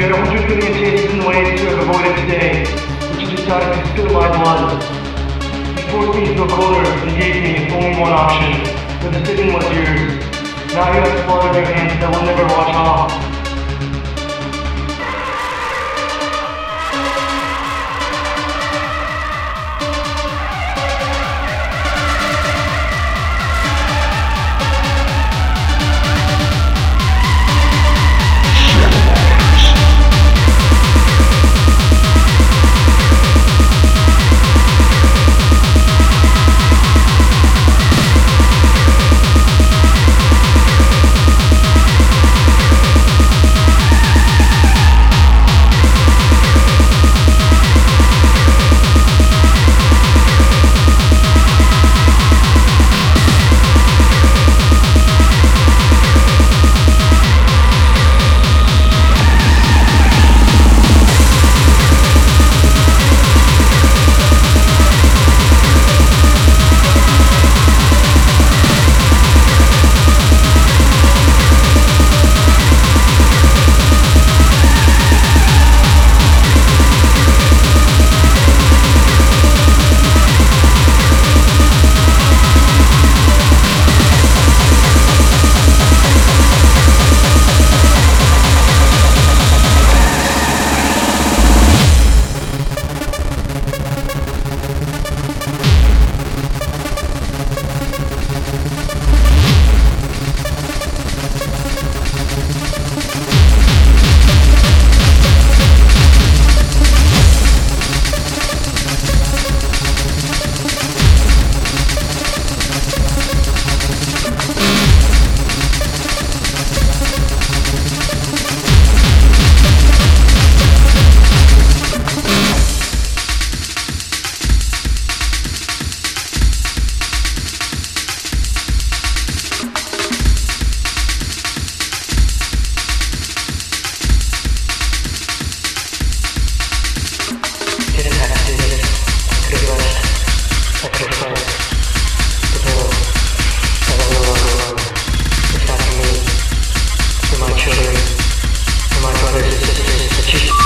You had a hundred billion chances and ways to have avoided today, but you decided to spill my blood. You forced me into a corner and gave me only one option. But the decision was yours. Now you have blood on your hands that will never wash off. my children, my brothers and sisters.